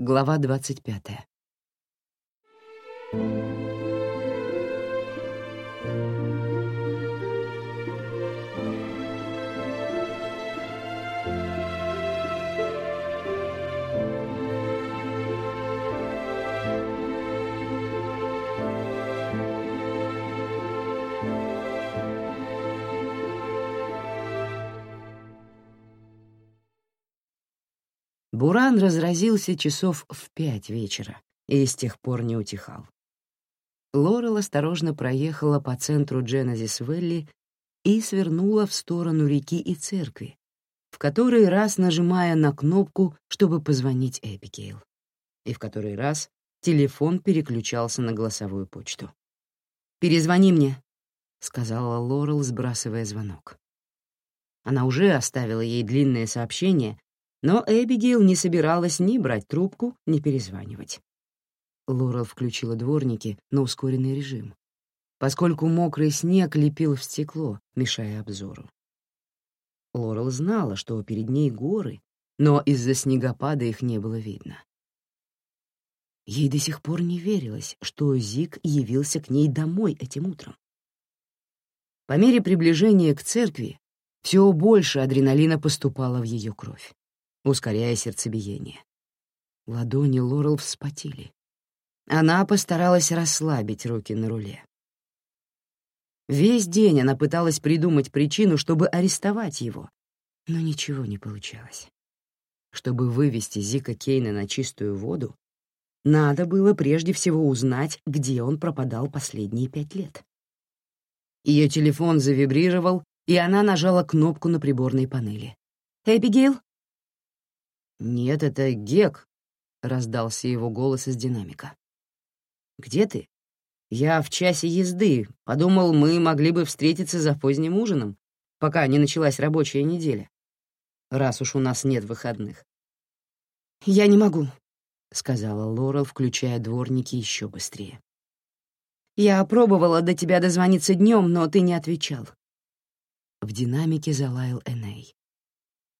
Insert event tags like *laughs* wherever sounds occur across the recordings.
Глава 25. Буран разразился часов в пять вечера и с тех пор не утихал. Лорел осторожно проехала по центру Дженезис-Вэлли и свернула в сторону реки и церкви, в который раз нажимая на кнопку, чтобы позвонить Эбигейл, и в который раз телефон переключался на голосовую почту. «Перезвони мне», — сказала Лорел, сбрасывая звонок. Она уже оставила ей длинное сообщение, но Эбигейл не собиралась ни брать трубку, ни перезванивать. Лорел включила дворники на ускоренный режим, поскольку мокрый снег лепил в стекло, мешая обзору. Лорел знала, что перед ней горы, но из-за снегопада их не было видно. Ей до сих пор не верилось, что Зик явился к ней домой этим утром. По мере приближения к церкви все больше адреналина поступало в ее кровь ускоряя сердцебиение. Ладони Лорел вспотели. Она постаралась расслабить руки на руле. Весь день она пыталась придумать причину, чтобы арестовать его, но ничего не получалось. Чтобы вывести Зика Кейна на чистую воду, надо было прежде всего узнать, где он пропадал последние пять лет. Ее телефон завибрировал, и она нажала кнопку на приборной панели. «Эбигейл?» «Нет, это Гек», — раздался его голос из динамика. «Где ты?» «Я в часе езды. Подумал, мы могли бы встретиться за поздним ужином, пока не началась рабочая неделя. Раз уж у нас нет выходных». «Я не могу», — сказала Лорел, включая дворники еще быстрее. «Я пробовала до тебя дозвониться днем, но ты не отвечал». В динамике залаял Эней.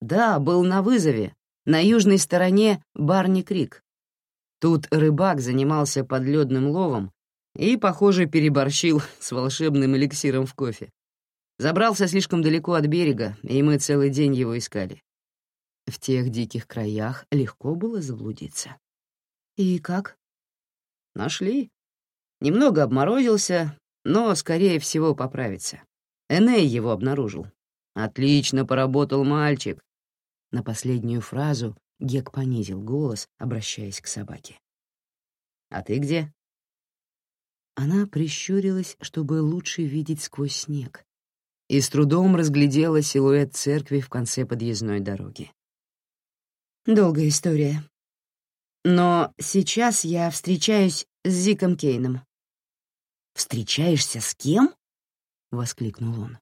«Да, был на вызове. На южной стороне Барни Крик. Тут рыбак занимался подледным ловом и, похоже, переборщил *laughs* с волшебным эликсиром в кофе. Забрался слишком далеко от берега, и мы целый день его искали. В тех диких краях легко было заблудиться. И как? Нашли. Немного обморозился, но, скорее всего, поправится. Эней его обнаружил. Отлично поработал мальчик. На последнюю фразу Гек понизил голос, обращаясь к собаке. «А ты где?» Она прищурилась, чтобы лучше видеть сквозь снег, и с трудом разглядела силуэт церкви в конце подъездной дороги. «Долгая история. Но сейчас я встречаюсь с Зиком Кейном». «Встречаешься с кем?» — воскликнул он.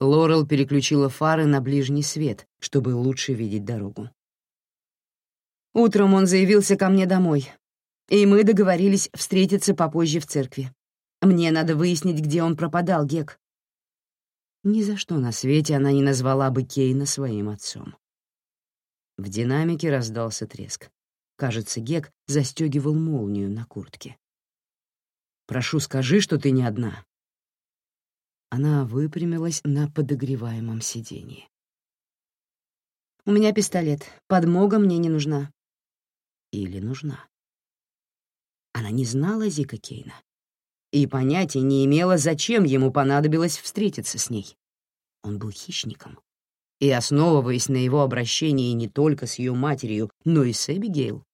Лорел переключила фары на ближний свет, чтобы лучше видеть дорогу. Утром он заявился ко мне домой, и мы договорились встретиться попозже в церкви. Мне надо выяснить, где он пропадал, Гек. Ни за что на свете она не назвала бы Кейна своим отцом. В динамике раздался треск. Кажется, Гек застегивал молнию на куртке. «Прошу, скажи, что ты не одна», она выпрямилась на подогреваемом сиденье. «У меня пистолет. Подмога мне не нужна». Или нужна. Она не знала Зика Кейна и понятия не имела, зачем ему понадобилось встретиться с ней. Он был хищником. И, основываясь на его обращении не только с ее матерью, но и с Эбигейл,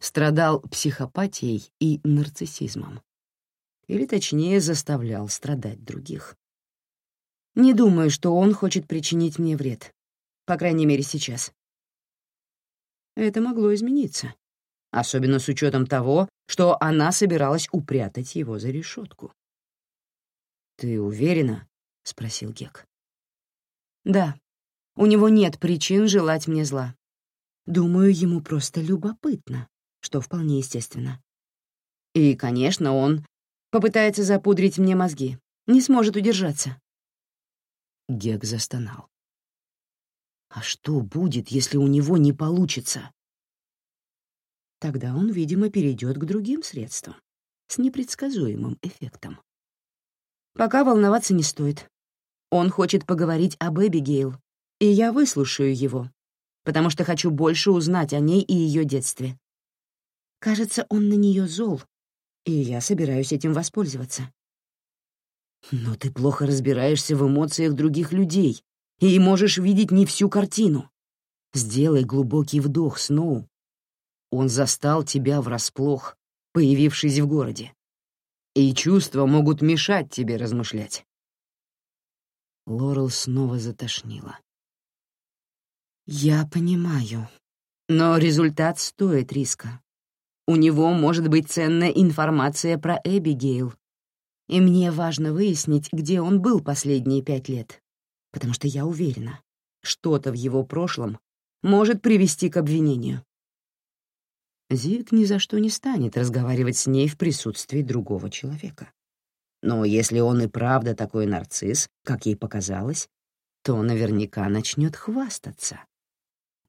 страдал психопатией и нарциссизмом. Или, точнее, заставлял страдать других. Не думаю, что он хочет причинить мне вред. По крайней мере, сейчас. Это могло измениться. Особенно с учетом того, что она собиралась упрятать его за решетку. «Ты уверена?» — спросил Гек. «Да. У него нет причин желать мне зла. Думаю, ему просто любопытно, что вполне естественно. И, конечно, он попытается запудрить мне мозги, не сможет удержаться. Гек застонал. А что будет, если у него не получится? Тогда он, видимо, перейдет к другим средствам с непредсказуемым эффектом. Пока волноваться не стоит. Он хочет поговорить об Эбигейл, и я выслушаю его, потому что хочу больше узнать о ней и ее детстве. Кажется, он на нее зол, и я собираюсь этим воспользоваться. Но ты плохо разбираешься в эмоциях других людей и можешь видеть не всю картину. Сделай глубокий вдох, Сноу. Он застал тебя врасплох, появившись в городе. И чувства могут мешать тебе размышлять. Лорел снова затошнила. «Я понимаю, но результат стоит риска. У него может быть ценная информация про Эбигейл, и мне важно выяснить, где он был последние пять лет, потому что я уверена, что-то в его прошлом может привести к обвинению. Зик ни за что не станет разговаривать с ней в присутствии другого человека. Но если он и правда такой нарцисс, как ей показалось, то наверняка начнет хвастаться.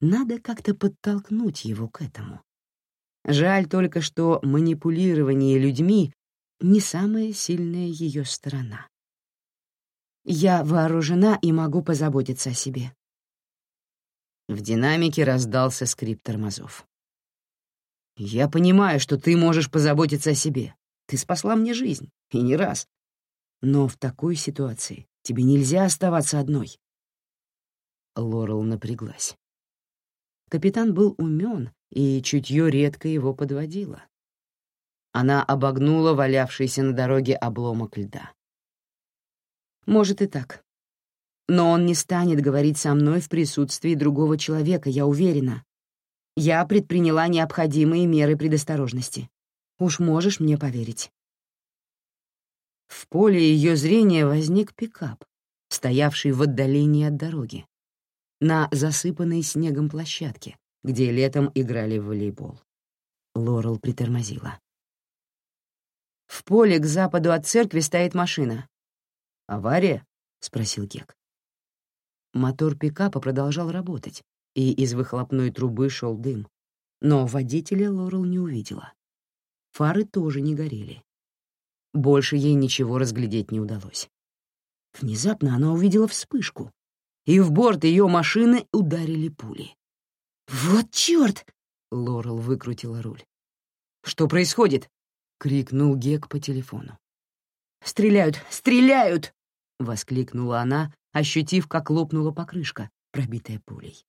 Надо как-то подтолкнуть его к этому. Жаль только, что манипулирование людьми не самая сильная ее сторона. Я вооружена и могу позаботиться о себе. В динамике раздался скрип тормозов. «Я понимаю, что ты можешь позаботиться о себе. Ты спасла мне жизнь, и не раз. Но в такой ситуации тебе нельзя оставаться одной». Лорел напряглась. Капитан был умен, и чутье редко его подводило. Она обогнула валявшийся на дороге обломок льда. «Может и так. Но он не станет говорить со мной в присутствии другого человека, я уверена. Я предприняла необходимые меры предосторожности. Уж можешь мне поверить». В поле ее зрения возник пикап, стоявший в отдалении от дороги, на засыпанной снегом площадке, где летом играли в волейбол. Лорел притормозила. В поле к западу от церкви стоит машина. «Авария?» — спросил Гек. Мотор пикапа продолжал работать, и из выхлопной трубы шел дым. Но водителя Лорел не увидела. Фары тоже не горели. Больше ей ничего разглядеть не удалось. Внезапно она увидела вспышку, и в борт ее машины ударили пули. «Вот чёрт!» — Лорел выкрутила руль. «Что происходит?» — крикнул Гек по телефону. «Стреляют! Стреляют!» — воскликнула она, ощутив, как лопнула покрышка, пробитая пулей.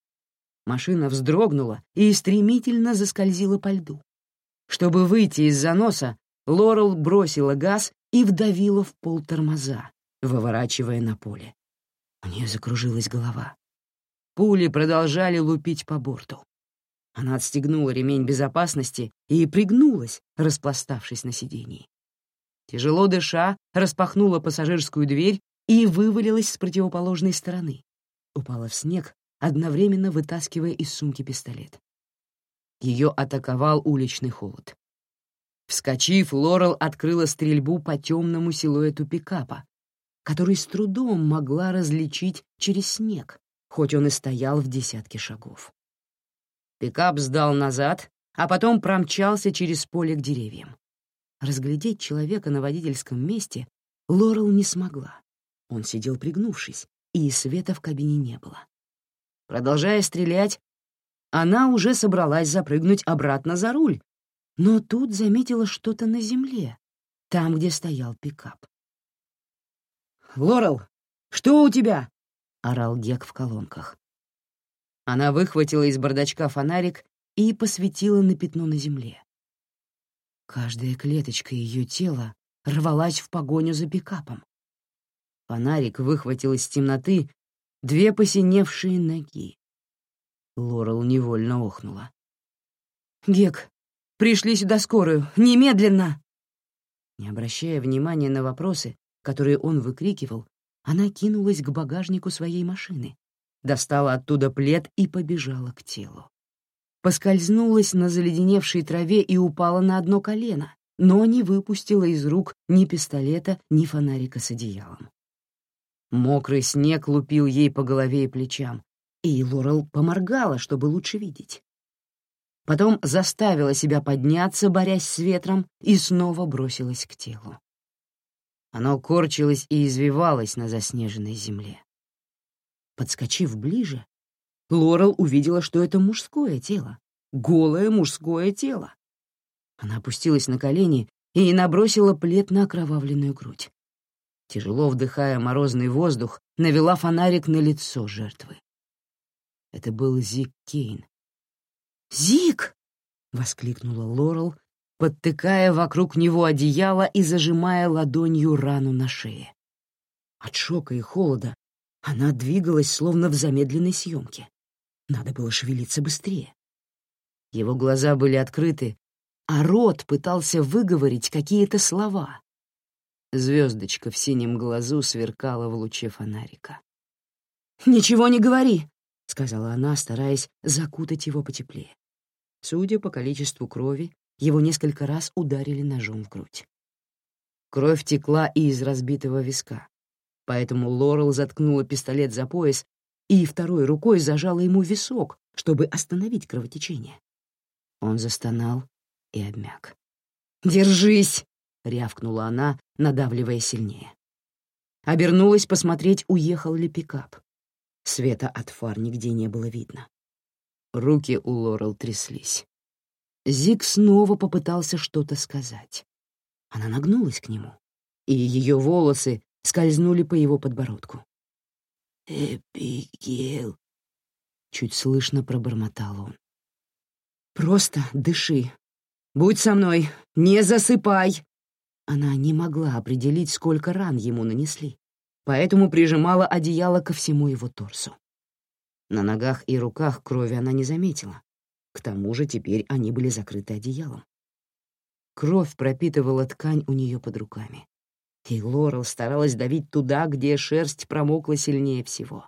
Машина вздрогнула и стремительно заскользила по льду. Чтобы выйти из заноса, Лорел бросила газ и вдавила в пол тормоза, выворачивая на поле. У нее закружилась голова. Пули продолжали лупить по борту. Она отстегнула ремень безопасности и пригнулась, распластавшись на сиденье. Тяжело дыша, распахнула пассажирскую дверь и вывалилась с противоположной стороны. Упала в снег, одновременно вытаскивая из сумки пистолет. Ее атаковал уличный холод. Вскочив, Лорел открыла стрельбу по темному силуэту пикапа, который с трудом могла различить через снег, хоть он и стоял в десятке шагов. Пикап сдал назад, а потом промчался через поле к деревьям. Разглядеть человека на водительском месте Лорел не смогла. Он сидел пригнувшись, и света в кабине не было. Продолжая стрелять, она уже собралась запрыгнуть обратно за руль, но тут заметила что-то на земле, там, где стоял пикап. «Лорел, что у тебя?» — орал Гек в колонках. Она выхватила из бардачка фонарик и посветила на пятно на земле. Каждая клеточка ее тела рвалась в погоню за пикапом. Фонарик выхватил из темноты две посиневшие ноги. Лорел невольно охнула. «Гек, пришли сюда скорую! Немедленно!» Не обращая внимания на вопросы, которые он выкрикивал, она кинулась к багажнику своей машины, достала оттуда плед и побежала к телу. Поскользнулась на заледеневшей траве и упала на одно колено, но не выпустила из рук ни пистолета, ни фонарика с одеялом. Мокрый снег лупил ей по голове и плечам, и Лорел поморгала, чтобы лучше видеть. потом заставила себя подняться, борясь с ветром, и снова бросилась к телу. Оно корчилось и извивалось на заснеженной земле. Подскочив ближе, Лорел увидела, что это мужское тело, голое мужское тело. Она опустилась на колени и набросила плед на окровавленную грудь. Тяжело вдыхая морозный воздух, навела фонарик на лицо жертвы. Это был Зик Кейн. «Зик!» — воскликнула Лорел, подтыкая вокруг него одеяло и зажимая ладонью рану на шее. От шока и холода она двигалась, словно в замедленной съемке. Надо было шевелиться быстрее. Его глаза были открыты, а рот пытался выговорить какие-то слова. Звездочка в синем глазу сверкала в луче фонарика. «Ничего не говори», — сказала она, стараясь закутать его потеплее. Судя по количеству крови, его несколько раз ударили ножом в грудь. Кровь текла и из разбитого виска, поэтому Лорел заткнула пистолет за пояс и второй рукой зажала ему висок, чтобы остановить кровотечение. Он застонал и обмяк. «Держись!» — рявкнула она, надавливая сильнее. Обернулась посмотреть, уехал ли пикап. Света от фар нигде не было видно. Руки у Лорел тряслись. Зиг снова попытался что-то сказать. Она нагнулась к нему, и ее волосы скользнули по его подбородку. «Эпигейл», — чуть слышно пробормотал он. «Просто дыши. Будь со мной, не засыпай!» Она не могла определить, сколько ран ему нанесли, поэтому прижимала одеяло ко всему его торсу. На ногах и руках крови она не заметила. К тому же теперь они были закрыты одеялом. Кровь пропитывала ткань у нее под руками. И Лорел старалась давить туда, где шерсть промокла сильнее всего.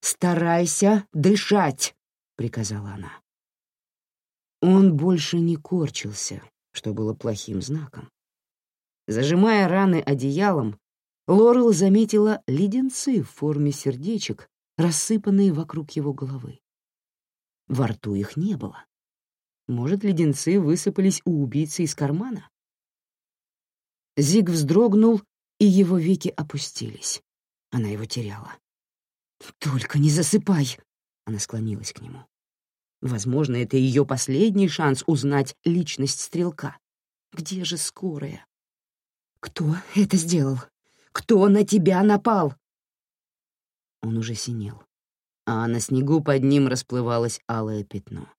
«Старайся дышать!» — приказала она. Он больше не корчился, что было плохим знаком. Зажимая раны одеялом, Лорел заметила леденцы в форме сердечек, рассыпанные вокруг его головы. Во рту их не было. Может, леденцы высыпались у убийцы из кармана? Зиг вздрогнул, и его веки опустились. Она его теряла. «Только не засыпай!» — она склонилась к нему. Возможно, это ее последний шанс узнать личность стрелка. Где же скорая? Кто это сделал? Кто на тебя напал? Он уже синел, а на снегу под ним расплывалось алое пятно.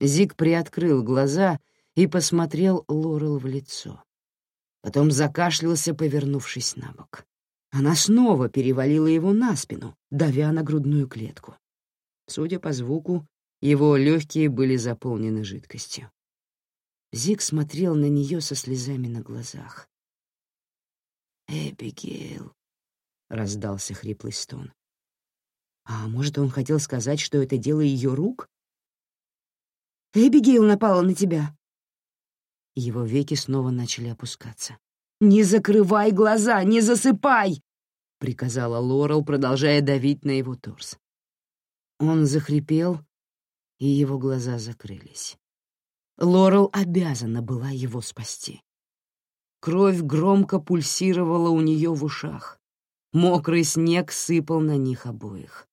Зиг приоткрыл глаза и посмотрел Лорел в лицо. Потом закашлялся, повернувшись на бок. Она снова перевалила его на спину, давя на грудную клетку. Судя по звуку, его легкие были заполнены жидкостью. Зиг смотрел на нее со слезами на глазах. «Эбигейл», — раздался хриплый стон. А может, он хотел сказать, что это дело ее рук? «Эбигейл напала на тебя!» Его веки снова начали опускаться. «Не закрывай глаза, не засыпай!» — приказала Лорел, продолжая давить на его торс. Он захрипел, и его глаза закрылись. Лорел обязана была его спасти. Кровь громко пульсировала у нее в ушах. Мокрый снег сыпал на них обоих.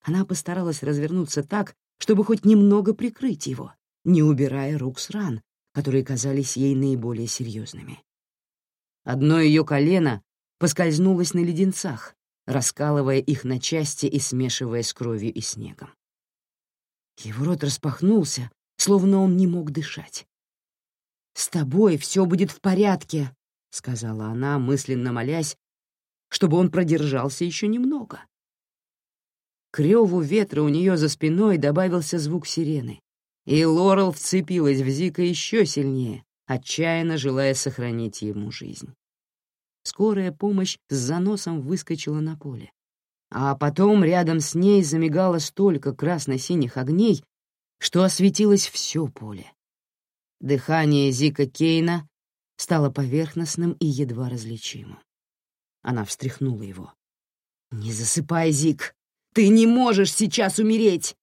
Она постаралась развернуться так, чтобы хоть немного прикрыть его, не убирая рук с ран, которые казались ей наиболее серьезными. Одно ее колено поскользнулось на леденцах, раскалывая их на части и смешивая с кровью и снегом. Его рот распахнулся, словно он не мог дышать. «С тобой все будет в порядке», — сказала она, мысленно молясь, чтобы он продержался еще немного. К реву ветра у нее за спиной добавился звук сирены, и Лорел вцепилась в Зика еще сильнее, отчаянно желая сохранить ему жизнь. Скорая помощь с заносом выскочила на поле. А потом рядом с ней замигало столько красно-синих огней, что осветилось все поле. Дыхание Зика Кейна стало поверхностным и едва различимым. Она встряхнула его. «Не засыпай, Зик! Ты не можешь сейчас умереть!»